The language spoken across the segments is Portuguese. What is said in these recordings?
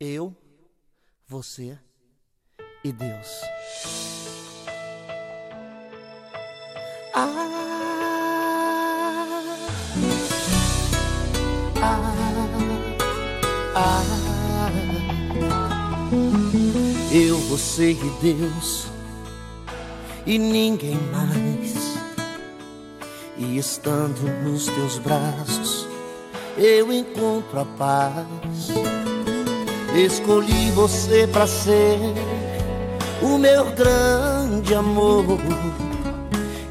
Eu, você e Deus. Ah, ah, ah. Eu, você e Deus e ninguém mais. E estando nos teus braços, eu encontro a paz. Escolhi você para ser o meu grande amor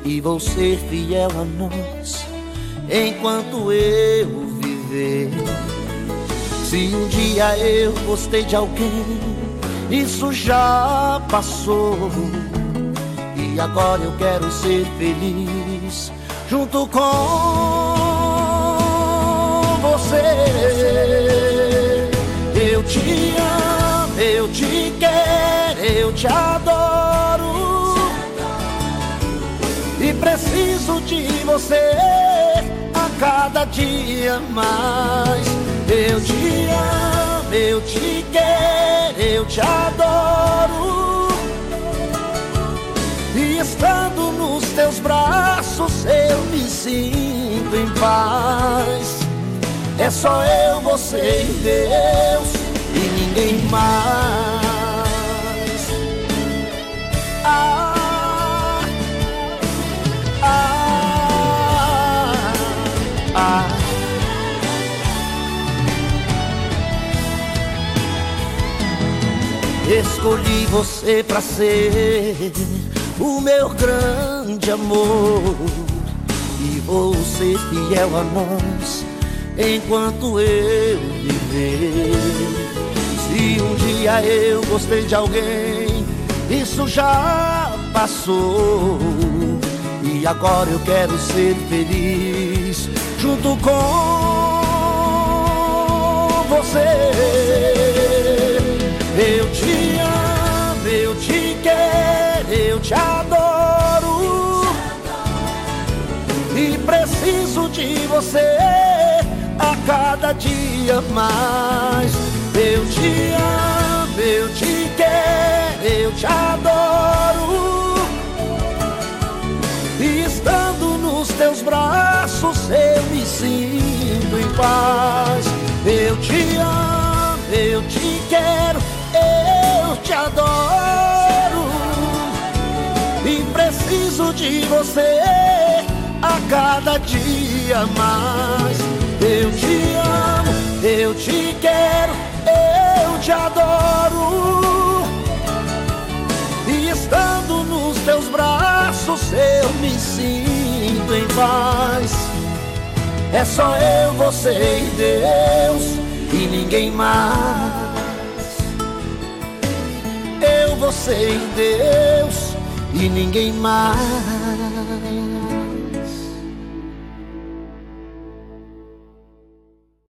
e vou ser fiel a nós enquanto eu viver. Se um dia eu gostei de alguém, isso já passou. E agora eu quero ser feliz junto com você. Te adoro. E preciso de você a cada dia mais. Eu te amo, eu te quero, eu te adoro. E estando nos teus braços eu me sinto em paz. É só eu, você e Deus e ninguém mais. Escolhi você pra ser o meu grande amor e vou ser fiel a nós enquanto eu viver. Se um dia eu gostei de alguém, isso já passou. E agora eu quero ser feliz junto com você. Eu te amo, eu te quero, eu te adoro. E preciso de você a cada dia mais. Eu te amo, eu te quero, eu te adoro. E estando nos teus braços paz. Eu te amo, eu te quero, eu te adoro. E preciso de você a cada dia mais. Eu te amo, eu te quero, eu te adoro. E estando nos teus braços eu me sinto em paz. É só eu, você e Deus e ninguém mais. Eu, você e Deus e ninguém mais.